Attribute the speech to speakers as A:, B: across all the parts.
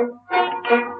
A: thank you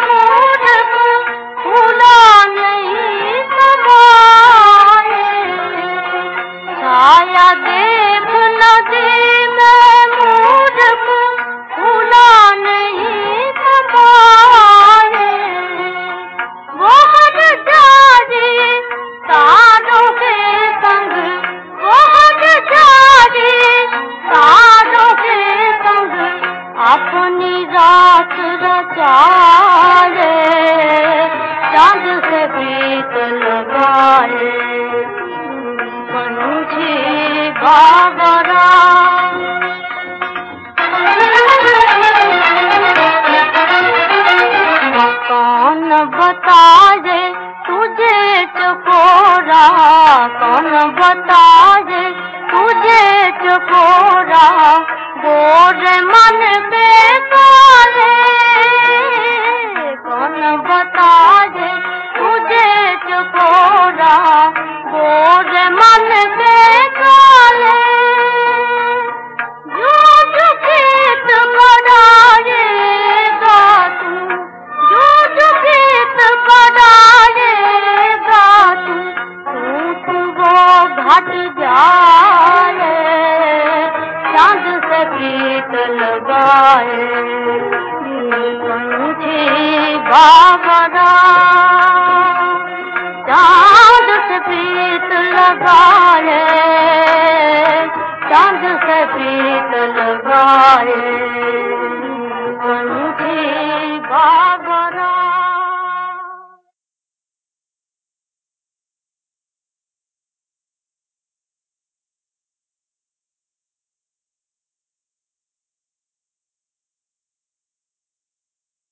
A: अपनी रात रचा ले चांद से प्रीत लगाए मनुजी बाबरा कौन बताए तुझे चपोरा कौन बताए तुझे चपोरा मन बेन बता मन से पीत